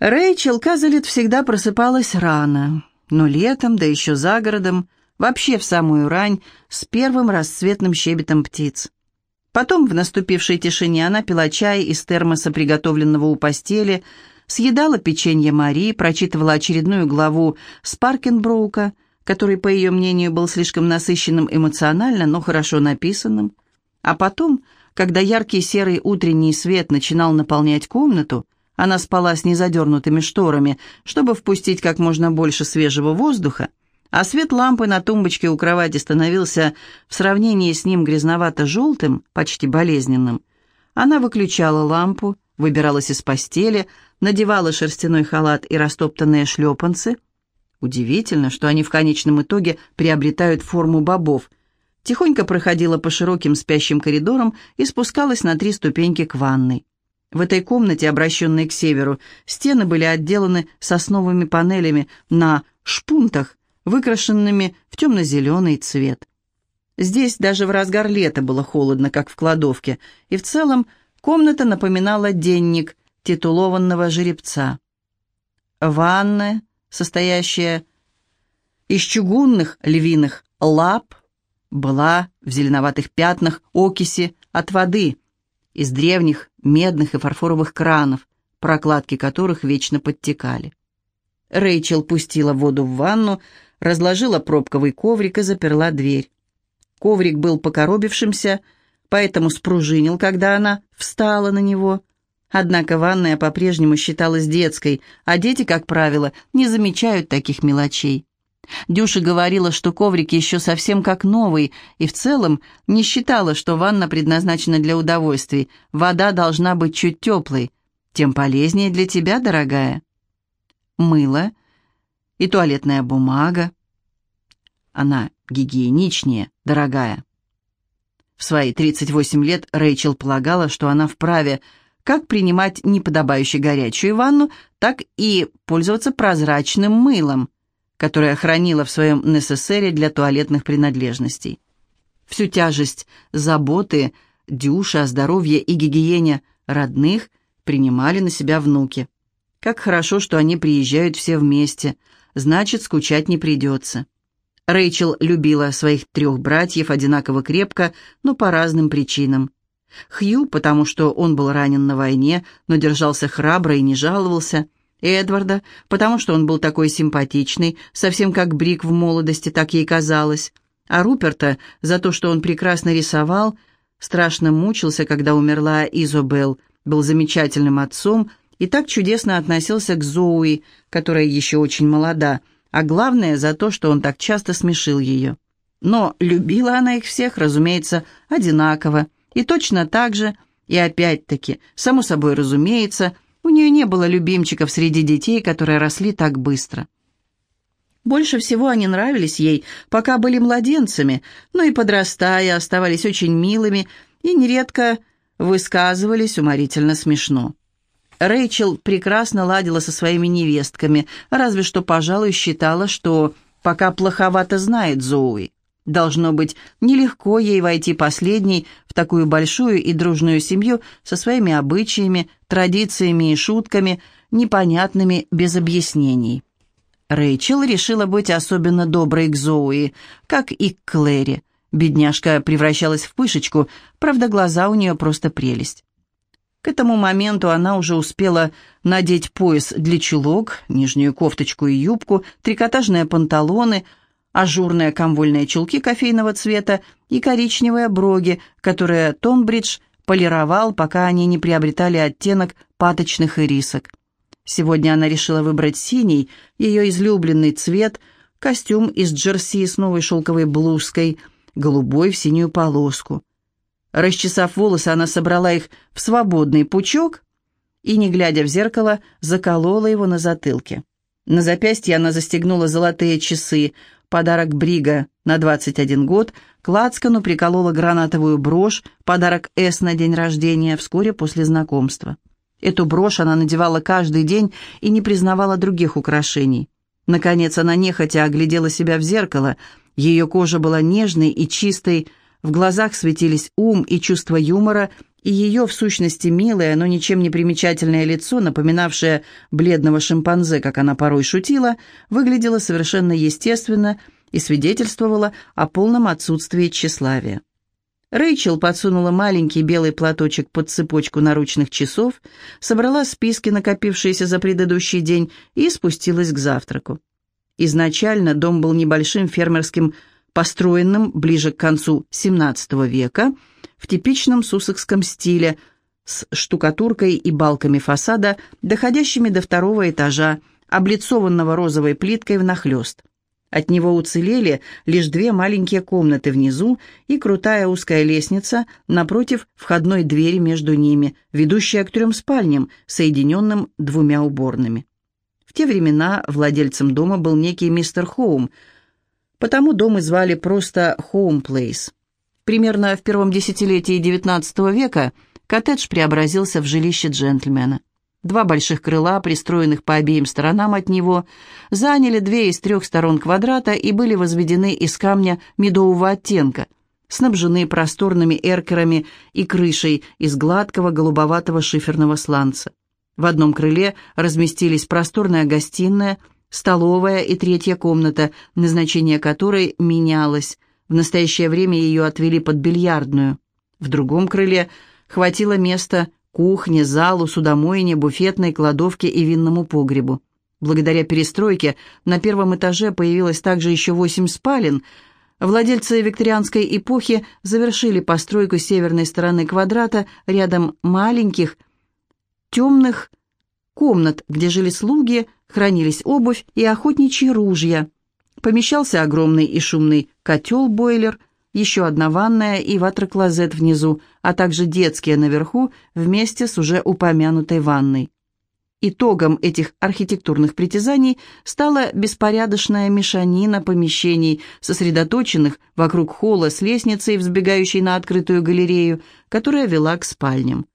Рэйчел Казалет всегда просыпалась рано, но летом, да еще за городом, вообще в самую рань, с первым расцветным щебетом птиц. Потом, в наступившей тишине, она пила чай из термоса, приготовленного у постели, съедала печенье Мари, прочитывала очередную главу Спаркенброука, который, по ее мнению, был слишком насыщенным эмоционально, но хорошо написанным. А потом, когда яркий серый утренний свет начинал наполнять комнату, она спала с незадернутыми шторами, чтобы впустить как можно больше свежего воздуха, а свет лампы на тумбочке у кровати становился в сравнении с ним грязновато-желтым, почти болезненным. Она выключала лампу, выбиралась из постели, надевала шерстяной халат и растоптанные шлепанцы. Удивительно, что они в конечном итоге приобретают форму бобов. Тихонько проходила по широким спящим коридорам и спускалась на три ступеньки к ванной. В этой комнате, обращенной к северу, стены были отделаны сосновыми панелями на шпунтах, выкрашенными в темно-зеленый цвет. Здесь даже в разгар лета было холодно, как в кладовке, и в целом комната напоминала денник титулованного жеребца. Ванная, состоящая из чугунных львиных лап, была в зеленоватых пятнах окиси от воды – из древних медных и фарфоровых кранов, прокладки которых вечно подтекали. Рэйчел пустила воду в ванну, разложила пробковый коврик и заперла дверь. Коврик был покоробившимся, поэтому спружинил, когда она встала на него. Однако ванная по-прежнему считалась детской, а дети, как правило, не замечают таких мелочей. Дюша говорила, что коврик еще совсем как новый, и в целом не считала, что ванна предназначена для удовольствий. Вода должна быть чуть теплой. Тем полезнее для тебя, дорогая. Мыло и туалетная бумага. Она гигиеничнее, дорогая. В свои 38 лет Рэйчел полагала, что она вправе как принимать неподобающую горячую ванну, так и пользоваться прозрачным мылом – которое хранила в своем НССРе для туалетных принадлежностей. Всю тяжесть заботы, дюша, здоровья и гигиене родных принимали на себя внуки. Как хорошо, что они приезжают все вместе, значит, скучать не придется. Рэйчел любила своих трех братьев одинаково крепко, но по разным причинам. Хью, потому что он был ранен на войне, но держался храбро и не жаловался – Эдварда, потому что он был такой симпатичный, совсем как Брик в молодости, так ей казалось. А Руперта за то, что он прекрасно рисовал, страшно мучился, когда умерла Изобел, был замечательным отцом и так чудесно относился к Зоуи, которая еще очень молода, а главное за то, что он так часто смешил ее. Но любила она их всех, разумеется, одинаково, и точно так же, и опять-таки, само собой разумеется, – у нее не было любимчиков среди детей, которые росли так быстро. Больше всего они нравились ей, пока были младенцами, но и подрастая оставались очень милыми и нередко высказывались уморительно смешно. Рэйчел прекрасно ладила со своими невестками, разве что, пожалуй, считала, что пока плоховато знает Зоуи. Должно быть, нелегко ей войти последней в такую большую и дружную семью со своими обычаями, традициями и шутками, непонятными без объяснений. Рэйчел решила быть особенно доброй к Зоуи, как и к Клэри. Бедняжка превращалась в пышечку, правда, глаза у нее просто прелесть. К этому моменту она уже успела надеть пояс для чулок, нижнюю кофточку и юбку, трикотажные панталоны – ажурные комвольные чулки кофейного цвета и коричневые броги, которые Тонбридж полировал, пока они не приобретали оттенок паточных ирисок. Сегодня она решила выбрать синий, ее излюбленный цвет, костюм из джерси с новой шелковой блузкой, голубой в синюю полоску. Расчесав волосы, она собрала их в свободный пучок и, не глядя в зеркало, заколола его на затылке. На запястье она застегнула золотые часы, подарок Брига на 21 год, к Лацкану приколола гранатовую брошь, подарок С на день рождения, вскоре после знакомства. Эту брошь она надевала каждый день и не признавала других украшений. Наконец она нехотя оглядела себя в зеркало. Ее кожа была нежной и чистой, в глазах светились ум и чувство юмора, и ее, в сущности, милое, но ничем не примечательное лицо, напоминавшее бледного шимпанзе, как она порой шутила, выглядело совершенно естественно и свидетельствовало о полном отсутствии тщеславия. Рэйчел подсунула маленький белый платочек под цепочку наручных часов, собрала списки, накопившиеся за предыдущий день, и спустилась к завтраку. Изначально дом был небольшим фермерским построенным ближе к концу XVII века в типичном сусекском стиле с штукатуркой и балками фасада, доходящими до второго этажа, облицованного розовой плиткой внахлёст. От него уцелели лишь две маленькие комнаты внизу и крутая узкая лестница напротив входной двери между ними, ведущая к трем спальням, соединенным двумя уборными. В те времена владельцем дома был некий мистер Хоум, потому дом и звали просто Хоум Плейс. Примерно в первом десятилетии XIX века коттедж преобразился в жилище джентльмена. Два больших крыла, пристроенных по обеим сторонам от него, заняли две из трех сторон квадрата и были возведены из камня медового оттенка, снабжены просторными эркерами и крышей из гладкого голубоватого шиферного сланца. В одном крыле разместились просторная гостиная, столовая и третья комната, назначение которой менялось. В настоящее время ее отвели под бильярдную. В другом крыле хватило места кухне, залу, судомойне, буфетной, кладовке и винному погребу. Благодаря перестройке на первом этаже появилось также еще восемь спален. Владельцы викторианской эпохи завершили постройку северной стороны квадрата рядом маленьких, темных комнат, где жили слуги, хранились обувь и охотничьи ружья. Помещался огромный и шумный котел-бойлер, еще одна ванная и ватер-клозет внизу, а также детские наверху вместе с уже упомянутой ванной. Итогом этих архитектурных притязаний стала беспорядочная мешанина помещений, сосредоточенных вокруг холла с лестницей, взбегающей на открытую галерею, которая вела к спальням.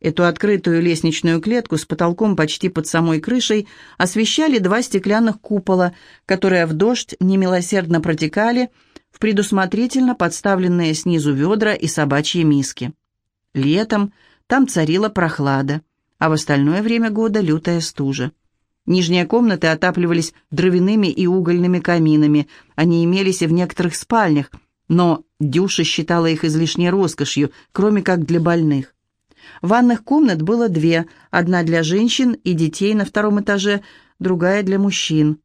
Эту открытую лестничную клетку с потолком почти под самой крышей освещали два стеклянных купола, которые в дождь немилосердно протекали, в предусмотрительно подставленные снизу ведра и собачьи миски. Летом там царила прохлада, а в остальное время года лютая стужа. Нижние комнаты отапливались дровяными и угольными каминами, они имелись и в некоторых спальнях, но Дюша считала их излишней роскошью, кроме как для больных. Ванных комнат было две, одна для женщин и детей на втором этаже, другая для мужчин,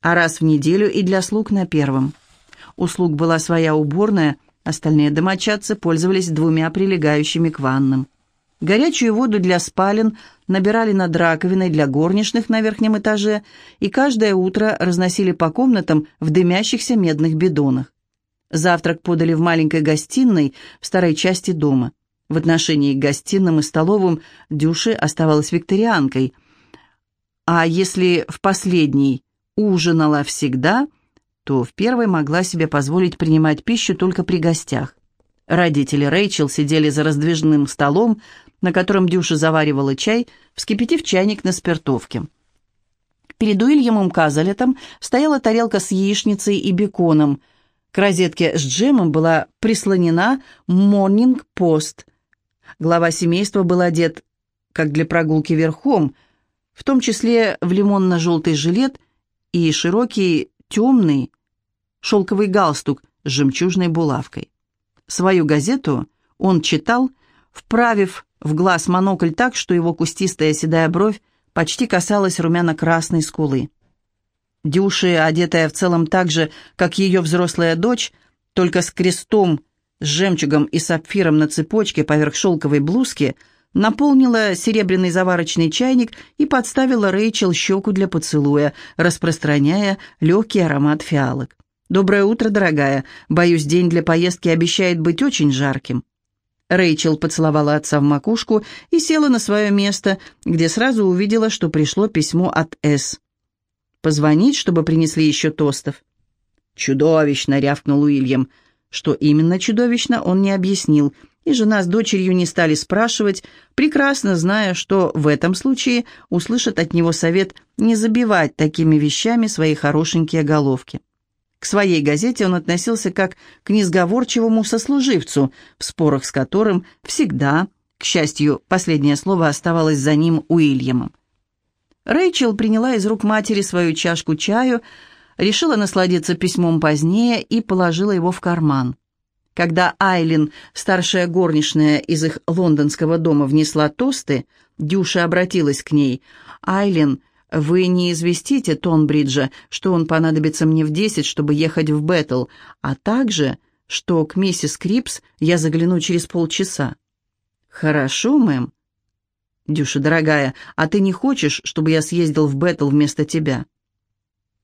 а раз в неделю и для слуг на первом. У слуг была своя уборная, остальные домочадцы пользовались двумя прилегающими к ваннам. Горячую воду для спален набирали над раковиной для горничных на верхнем этаже и каждое утро разносили по комнатам в дымящихся медных бидонах. Завтрак подали в маленькой гостиной в старой части дома. В отношении к гостиным и столовым Дюши оставалась викторианкой, а если в последней ужинала всегда – то в первой могла себе позволить принимать пищу только при гостях. Родители Рэйчел сидели за раздвижным столом, на котором Дюша заваривала чай, вскипятив чайник на спиртовке. Перед Уильямом Казалетом стояла тарелка с яичницей и беконом. К розетке с джемом была прислонена «Морнинг-пост». Глава семейства был одет, как для прогулки верхом, в том числе в лимонно-желтый жилет и широкий темный шелковый галстук с жемчужной булавкой. Свою газету он читал, вправив в глаз монокль так, что его кустистая седая бровь почти касалась румяно-красной скулы. Дюши, одетая в целом так же, как ее взрослая дочь, только с крестом, с жемчугом и сапфиром на цепочке поверх шелковой блузки, наполнила серебряный заварочный чайник и подставила Рэйчел щеку для поцелуя, распространяя легкий аромат фиалок. «Доброе утро, дорогая. Боюсь, день для поездки обещает быть очень жарким». Рэйчел поцеловала отца в макушку и села на свое место, где сразу увидела, что пришло письмо от С. «Позвонить, чтобы принесли еще тостов?» «Чудовищно!» — рявкнул Уильям. Что именно чудовищно, он не объяснил, и жена с дочерью не стали спрашивать, прекрасно зная, что в этом случае услышат от него совет не забивать такими вещами свои хорошенькие головки. К своей газете он относился как к несговорчивому сослуживцу, в спорах с которым всегда, К счастью, последнее слово оставалось за ним Уильямом. Рэйчел приняла из рук матери свою чашку чаю, решила насладиться письмом позднее и положила его в карман. Когда Айлин, старшая горничная из их лондонского дома, внесла тосты, Дюша обратилась к ней. «Айлин, вы не известите Тонбриджа, что он понадобится мне в десять, чтобы ехать в Беттл, а также, что к миссис Крипс я загляну через полчаса». «Хорошо, мэм». «Дюша, дорогая, а ты не хочешь, чтобы я съездил в Беттл вместо тебя?»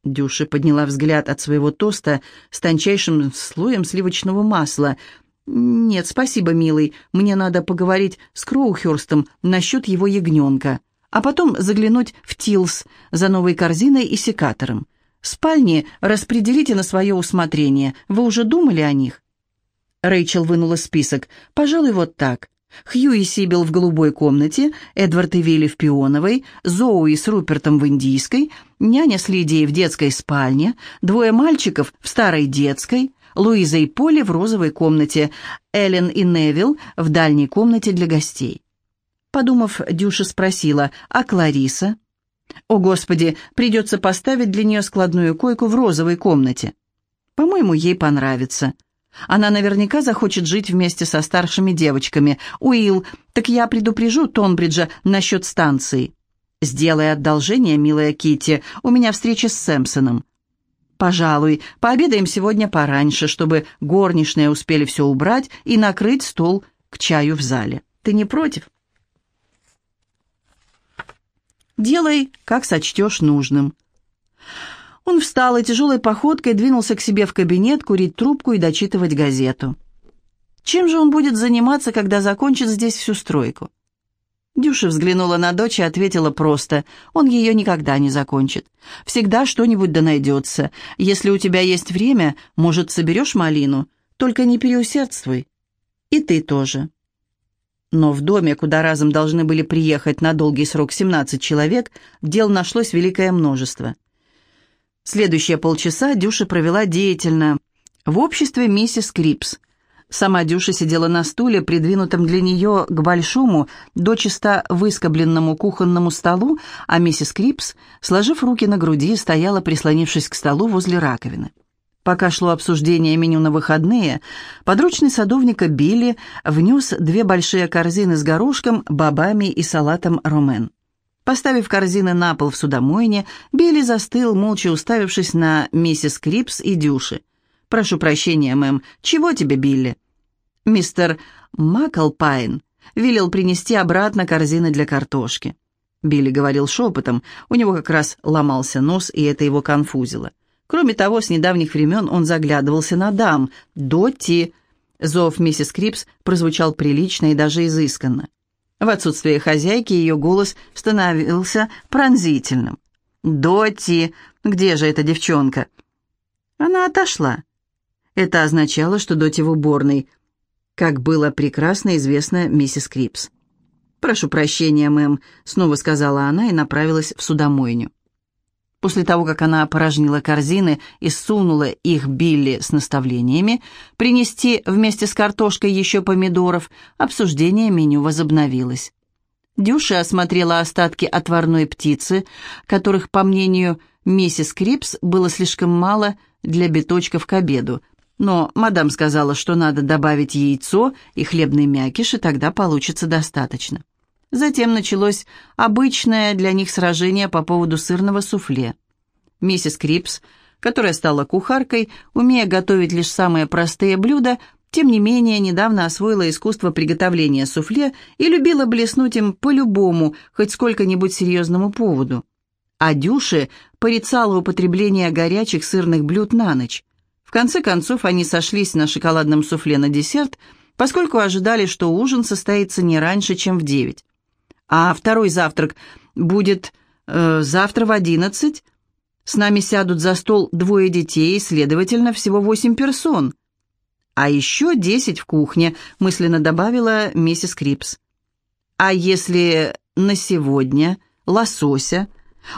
Дюша подняла взгляд от своего тоста с тончайшим слоем сливочного масла. «Нет, спасибо, милый, мне надо поговорить с Кроухерстом насчет его ягненка, а потом заглянуть в Тилс за новой корзиной и секатором. Спальни распределите на свое усмотрение. Вы уже думали о них?» Рэйчел вынула список. «Пожалуй, вот так. Хью и Сибил в голубой комнате, Эдвард и Вилли в пионовой, Зоуи с Рупертом в индийской, няня с Лидией в детской спальне, двое мальчиков в старой детской, Луиза и Поли в розовой комнате, Эллен и Невил в дальней комнате для гостей. Подумав, Дюша спросила, а Клариса? «О, Господи, придется поставить для нее складную койку в розовой комнате. По-моему, ей понравится. Она наверняка захочет жить вместе со старшими девочками. Уилл, так я предупрежу Тонбриджа насчет станции. Сделай одолжение, милая Китти, у меня встреча с Сэмпсоном. Пожалуй, пообедаем сегодня пораньше, чтобы горничные успели все убрать и накрыть стол к чаю в зале. Ты не против? Делай, как сочтешь нужным. Он встал и тяжелой походкой двинулся к себе в кабинет курить трубку и дочитывать газету. Чем же он будет заниматься, когда закончит здесь всю стройку? Дюша взглянула на дочь и ответила просто. Он ее никогда не закончит. Всегда что-нибудь да найдется. Если у тебя есть время, может, соберешь малину? Только не переусердствуй. И ты тоже. Но в доме, куда разом должны были приехать на долгий срок 17 человек, дел нашлось великое множество. Следующие полчаса Дюши провела деятельно, в обществе миссис Крипс. Сама Дюши сидела на стуле, придвинутом для нее к большому, дочисто выскобленному кухонному столу, а миссис Крипс, сложив руки на груди, стояла, прислонившись к столу возле раковины. Пока шло обсуждение меню на выходные, подручный садовника Билли внес две большие корзины с горошком, бобами и салатом ромен. Поставив корзины на пол в судомойне, Билли застыл, молча уставившись на миссис Крипс и Дюши. «Прошу прощения, мэм. Чего тебе, Билли?» «Мистер Макалпайн велел принести обратно корзины для картошки». Билли говорил шепотом, у него как раз ломался голос, и это его конфузило. Кроме того, с недавних времен он заглядывался на дам. «Дотти!» Зов миссис Крипс прозвучал прилично и даже изысканно. В отсутствие хозяйки ее голос становился пронзительным. «Дотти! Где же эта девчонка?» Она отошла. Это означало, что Дотти в уборной, как было прекрасно известно миссис Крипс. «Прошу прощения, мэм», — снова сказала она и направилась в судомойню. После того, как она опорожнила корзины и сунула их Билли с наставлениями, принести вместе с картошкой еще помидоров, обсуждение меню возобновилось. Дюша осмотрела остатки отварной птицы, которых, по мнению миссис Крипс, было слишком мало для биточков к обеду, но мадам сказала, что надо добавить яйцо и хлебный мякиш, и тогда получится достаточно. Затем началось обычное для них сражение по поводу сырного суфле. Миссис Крипс, которая стала кухаркой, умея готовить лишь самые простые блюда, тем не менее недавно освоила искусство приготовления суфле и любила блеснуть им по любому, хоть сколько-нибудь серьезному поводу. А Дюше порицала употребление горячих сырных блюд на ночь. В конце концов они сошлись на шоколадном суфле на десерт, поскольку ожидали, что ужин состоится не раньше, чем в девять. А второй завтрак будет э, завтра в одиннадцать. С нами сядут за стол двое детей, следовательно, всего восемь персон. А еще десять в кухне, мысленно добавила миссис Крипс. А если на сегодня лосося,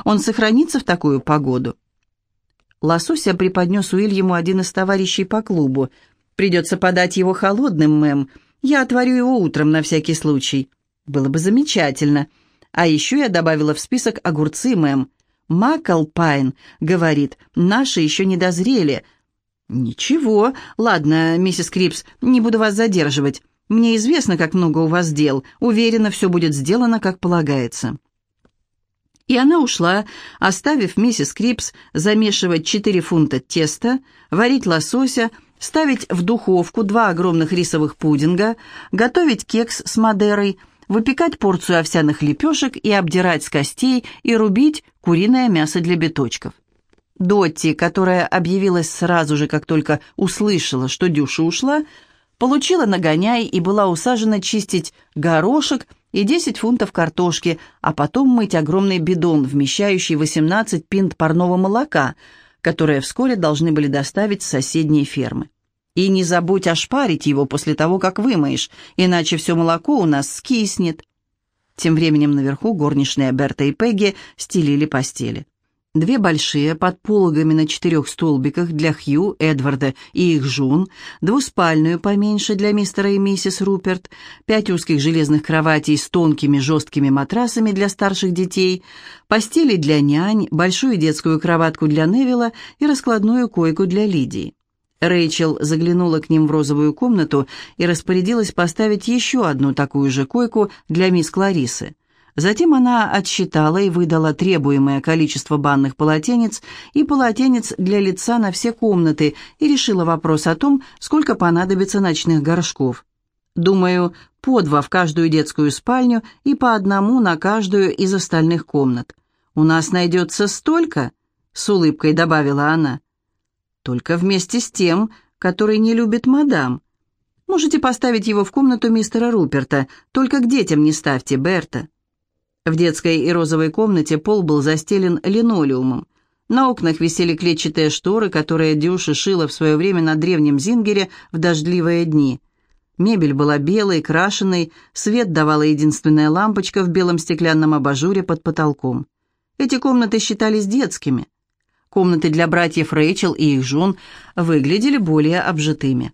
он сохранится в такую погоду? Лосося преподнес Уильяму один из товарищей по клубу. «Придется подать его холодным, мэм. Я отварю его утром на всякий случай. Было бы замечательно. А еще я добавила в список огурцы, мэм. Макалпайн говорит, наши еще не дозрели. Ничего. Ладно, миссис Крипс, не буду вас задерживать. Мне известно, как много у вас дел. Уверена, все будет сделано, как полагается». И она ушла, оставив миссис Крипс замешивать 4 фунта теста, варить лосося, ставить в духовку два огромных рисовых пудинга, готовить кекс с Мадерой, выпекать порцию овсяных лепешек и обдирать с костей и рубить куриное мясо для биточков. Дотти, которая объявилась сразу же, как только услышала, что Дюша ушла, получила нагоняй и была усажена чистить горошек и 10 фунтов картошки, а потом мыть огромный бидон, вмещающий 18 пинт парного молока, которое вскоре должны были доставить с соседней фермы. И не забудь ошпарить его после того, как вымоешь, иначе все молоко у нас скиснет. Тем временем наверху горничная Берта и Пегги стелили постели. Две большие, под пологами на четырех столбиках для Хью, Эдварда и их жен, двуспальную поменьше для мистера и миссис Руперт, пять узких железных кроватей с тонкими жесткими матрасами для старших детей, постели для нянь, большую детскую кроватку для Невилла и раскладную койку для Лидии. Рэйчел заглянула к ним в розовую комнату и распорядилась поставить еще одну такую же койку для мисс Кларисы. Затем она отсчитала и выдала требуемое количество банных полотенец и полотенец для лица на все комнаты и решила вопрос о том, сколько понадобится ночных горшков. Думаю, по два в каждую детскую спальню и по одному на каждую из остальных комнат. «У нас найдется столько?» — с улыбкой добавила она. «Только вместе с тем, который не любит мадам. Можете поставить его в комнату мистера Руперта, только к детям не ставьте, Берта». В детской и розовой комнате пол был застелен линолеумом. На окнах висели клетчатые шторы, которые Дюша шила в свое время на древнем зингере в дождливые дни. Мебель была белой, крашеной, свет давала единственная лампочка в белом стеклянном абажуре под потолком. Эти комнаты считались детскими. Комнаты для братьев Рэйчел и их жен выглядели более обжитыми.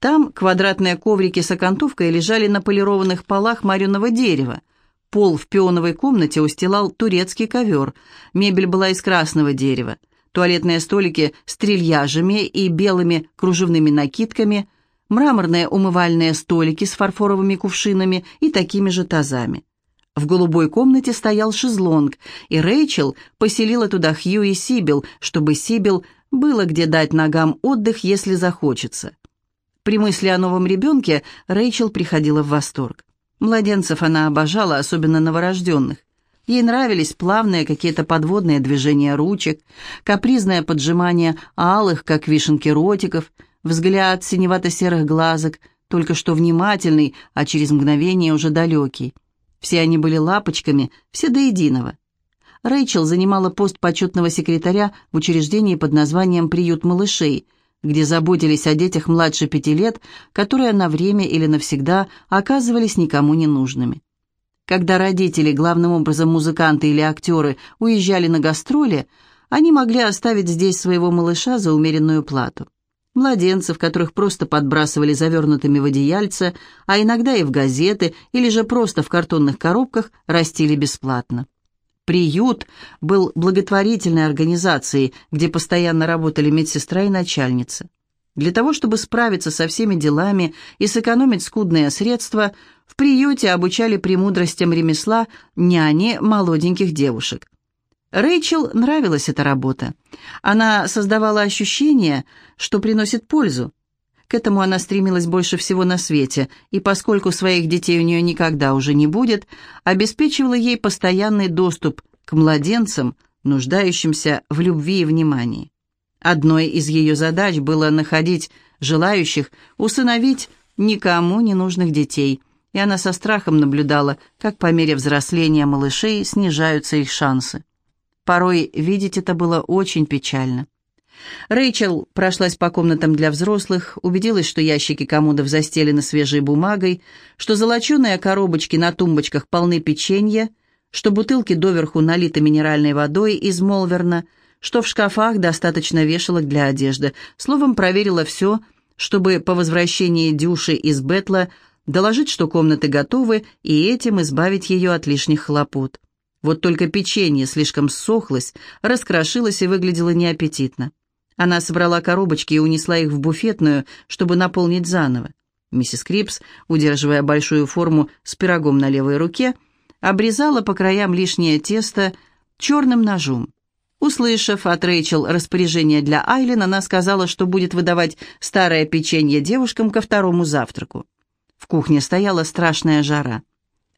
Там квадратные коврики с окантовкой лежали на полированных полах марюного дерева, Пол в пионовой комнате устилал турецкий ковер. Мебель была из красного дерева. Туалетные столики с трильяжами и белыми кружевными накидками, мраморные умывальные столики с фарфоровыми кувшинами и такими же тазами. В голубой комнате стоял шезлонг, и Рэйчел поселила туда Хью и Сибил, чтобы Сибил было где дать ногам отдых, если захочется. При мысли о новом ребенке Рэйчел приходила в восторг. Младенцев она обожала, особенно новорожденных. Ей нравились плавные какие-то подводные движения ручек, капризное поджимание алых, как вишенки ротиков, взгляд синевато-серых глазок, только что внимательный, а через мгновение уже далекий. Все они были лапочками, все до единого. Рэйчел занимала пост почетного секретаря в учреждении под названием «Приют малышей», где заботились о детях младше пяти лет, которые на время или навсегда оказывались никому не нужными. Когда родители, главным образом музыканты или актеры, уезжали на гастроли, они могли оставить здесь своего малыша за умеренную плату. Младенцев, которых просто подбрасывали завернутыми в одеяльца, а иногда и в газеты, или же просто в картонных коробках, растили бесплатно. Приют был благотворительной организацией, где постоянно работали медсестра и начальница. Для того, чтобы справиться со всеми делами и сэкономить скудные средства, в приюте обучали премудростям ремесла няни молоденьких девушек. Рэйчел нравилась эта работа. Она создавала ощущение, что приносит пользу. К этому она стремилась больше всего на свете, и поскольку своих детей у нее никогда уже не будет, обеспечивала ей постоянный доступ к младенцам, нуждающимся в любви и внимании. Одной из ее задач было находить желающих усыновить никому не нужных детей, и она со страхом наблюдала, как по мере взросления малышей снижаются их шансы. Порой видеть это было очень печально. Рэйчел прошлась по комнатам для взрослых, убедилась, что ящики комодов застелены свежей бумагой, что золоченые коробочки на тумбочках полны печенья, что бутылки доверху налиты минеральной водой из Молверна, что в шкафах достаточно вешалок для одежды. Словом, проверила все, чтобы по возвращении Дюши из Бетла доложить, что комнаты готовы, и этим избавить ее от лишних хлопот. Вот только печенье слишком ссохлось, раскрошилось и выглядело неаппетитно. Она собрала коробочки и унесла их в буфетную, чтобы наполнить заново. Миссис Крипс, удерживая большую форму с пирогом на левой руке, обрезала по краям лишнее тесто черным ножом. Услышав от Рэйчел распоряжение для Айлин, она сказала, что будет выдавать старое печенье девушкам ко второму завтраку. В кухне стояла страшная жара.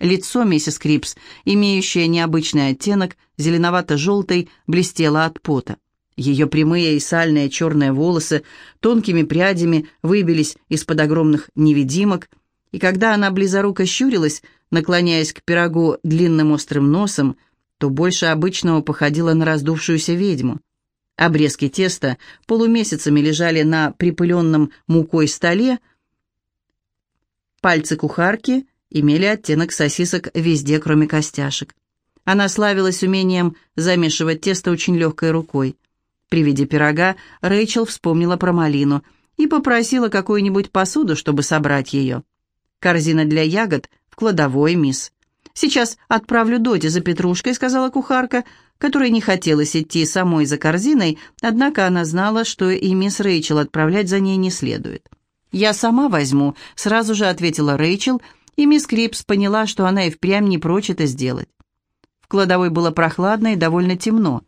Лицо миссис Крипс, имеющее необычный оттенок, зеленовато-желтый, блестело от пота. Ее прямые и сальные черные волосы тонкими прядями выбились из-под огромных невидимок, и когда она близоруко щурилась, наклоняясь к пирогу длинным острым носом, то больше обычного походила на раздувшуюся ведьму. Обрезки теста полумесяцами лежали на припыленном мукой столе, пальцы кухарки имели оттенок сосисок везде, кроме костяшек. Она славилась умением замешивать тесто очень легкой рукой. При виде пирога Рэйчел вспомнила про малину и попросила какую-нибудь посуду, чтобы собрать ее. «Корзина для ягод в кладовой, мисс». «Сейчас отправлю Доти за петрушкой», — сказала кухарка, которой не хотелось идти самой за корзиной, однако она знала, что и мисс Рэйчел отправлять за ней не следует. «Я сама возьму», — сразу же ответила Рэйчел, и мисс Крипс поняла, что она и впрямь не прочь это сделать. В кладовой было прохладно и довольно темно.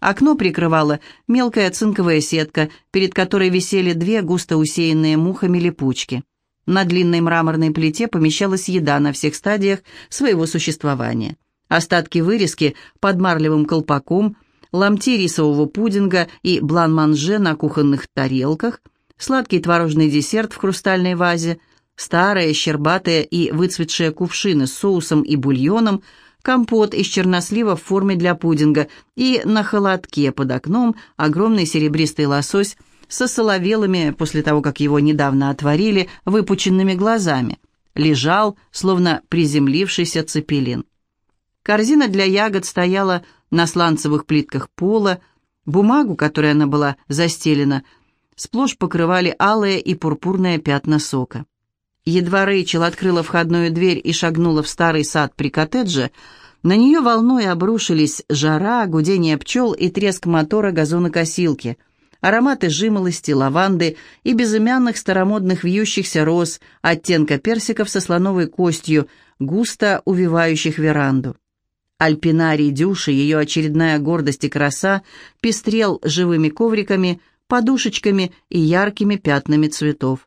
Окно прикрывала мелкая цинковая сетка, перед которой висели две густо усеянные мухами липучки. На длинной мраморной плите помещалась еда на всех стадиях своего существования. Остатки вырезки под марлевым колпаком, ломти рисового пудинга и блан-манже на кухонных тарелках, сладкий творожный десерт в хрустальной вазе, старые, щербатые и выцветшие кувшины с соусом и бульоном – компот из чернослива в форме для пудинга и на холодке под окном огромный серебристый лосось со соловелыми, после того, как его недавно отварили, выпученными глазами. Лежал, словно приземлившийся цепелин. Корзина для ягод стояла на сланцевых плитках пола, бумагу, которой она была застелена, сплошь покрывали алые и пурпурные пятна сока. Едва Рэйчел открыла входную дверь и шагнула в старый сад при коттедже, на нее волной обрушились жара, гудение пчел и треск мотора газонокосилки, ароматы жимолости, лаванды и безымянных старомодных вьющихся роз, оттенка персиков со слоновой костью, густо увивающих веранду. Альпинарий Дюши, ее очередная гордость и краса, пестрел живыми ковриками, подушечками и яркими пятнами цветов.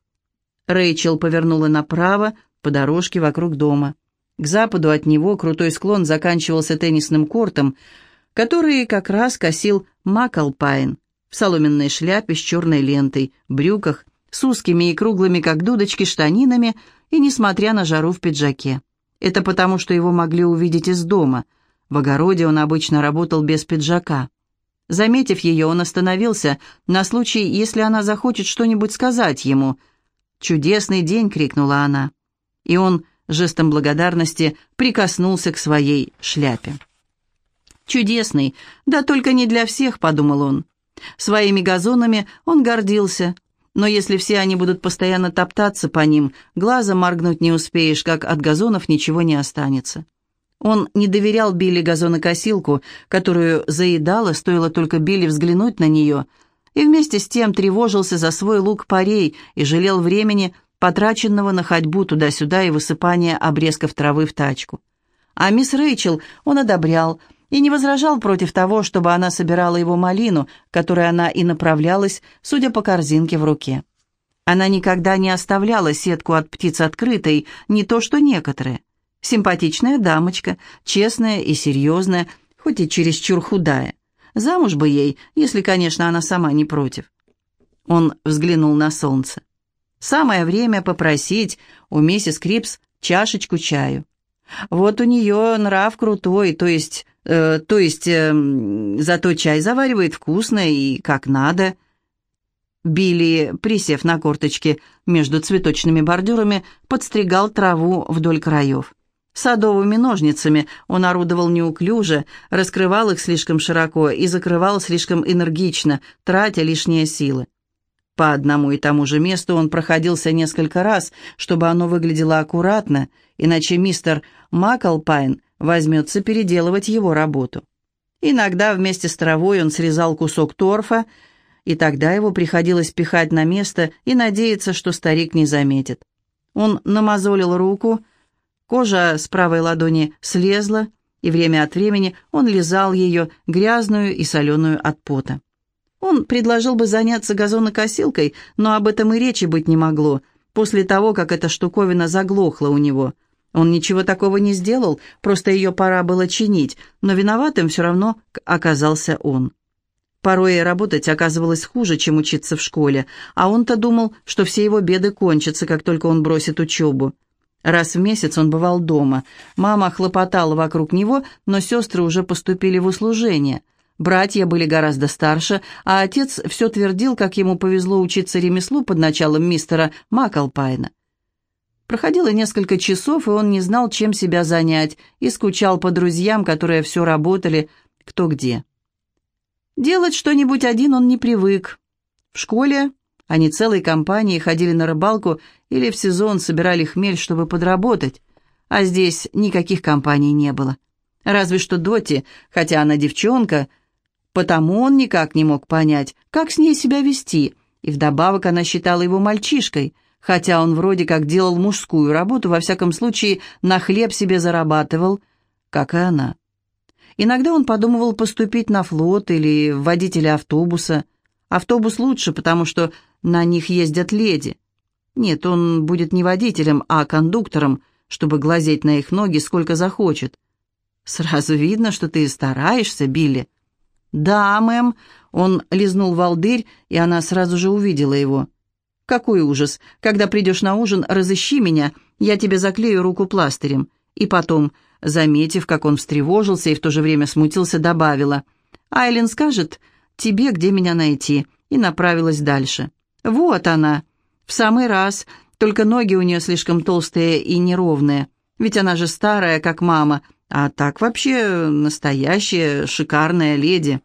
Рэйчел повернула направо, по дорожке вокруг дома. К западу от него крутой склон заканчивался теннисным кортом, который как раз косил Макалпайн в соломенной шляпе с черной лентой, брюках, с узкими и круглыми, как дудочки, штанинами и, несмотря на жару, в пиджаке. Это потому, что его могли увидеть из дома. В огороде он обычно работал без пиджака. Заметив ее, он остановился на случай, если она захочет что-нибудь сказать ему – «Чудесный день!» — крикнула она. И он жестом благодарности прикоснулся к своей шляпе. «Чудесный! Да только не для всех!» — подумал он. Своими газонами он гордился, но если все они будут постоянно топтаться по ним, глазом моргнуть не успеешь, как от газонов ничего не останется. Он не доверял Билли газонокосилку, которую заедала, стоило только Билли взглянуть на нее — и вместе с тем тревожился за свой лук парей и жалел времени, потраченного на ходьбу туда-сюда и высыпание обрезков травы в тачку. А мисс Рэйчел он одобрял и не возражал против того, чтобы она собирала его малину, которой она и направлялась, судя по корзинке в руке. Она никогда не оставляла сетку от птиц открытой, не то что некоторые. Симпатичная дамочка, честная и серьезная, хоть и чересчур худая. Замуж бы ей, если, конечно, она сама не против. Он взглянул на солнце. Самое время попросить у миссис Крипс чашечку чаю. Вот у нее нрав крутой, то есть, э, то есть, э, зато чай заваривает вкусно и как надо. Билли, присев на корточки между цветочными бордюрами, подстригал траву вдоль краев. Садовыми ножницами он орудовал неуклюже, раскрывал их слишком широко и закрывал слишком энергично, тратя лишние силы. По одному и тому же месту он проходился несколько раз, чтобы оно выглядело аккуратно, иначе мистер Маклпайн возьмется переделывать его работу. Иногда вместе с травой он срезал кусок торфа, и тогда его приходилось пихать на место и надеяться, что старик не заметит. Он намазолил руку, кожа с правой ладони слезла, и время от времени он лизал ее, грязную и соленую от пота. Он предложил бы заняться газонокосилкой, но об этом и речи быть не могло, после того, как эта штуковина заглохла у него. Он ничего такого не сделал, просто ее пора было чинить, но виноватым все равно оказался он. Порой работать оказывалось хуже, чем учиться в школе, а он-то думал, что все его беды кончатся, как только он бросит учебу. Раз в месяц он бывал дома. Мама хлопотала вокруг него, но сестры уже поступили в услужение – Братья были гораздо старше, а отец все твердил, как ему повезло учиться ремеслу под началом мистера Маклпайна. Проходило несколько часов, и он не знал, чем себя занять, и скучал по друзьям, которые все работали кто где. Делать что-нибудь один он не привык. В школе они целой компанией ходили на рыбалку или в сезон собирали хмель, чтобы подработать, а здесь никаких компаний не было. Разве что Доти, хотя она девчонка – Потому он никак не мог понять, как с ней себя вести, и вдобавок она считала его мальчишкой, хотя он вроде как делал мужскую работу, во всяком случае на хлеб себе зарабатывал, как и она. Иногда он подумывал поступить на флот или в водителя автобуса. Автобус лучше, потому что на них ездят леди. Нет, он будет не водителем, а кондуктором, чтобы глазеть на их ноги сколько захочет. Сразу видно, что ты стараешься, Билли. «Да, мэм». Он лизнул волдырь, и она сразу же увидела его. «Какой ужас! Когда придешь на ужин, разыщи меня, я тебе заклею руку пластырем». И потом, заметив, как он встревожился и в то же время смутился, добавила. «Айлин скажет тебе, где меня найти», и направилась дальше. «Вот она! В самый раз, только ноги у нее слишком толстые и неровные, ведь она же старая, как мама, а так вообще настоящая шикарная леди».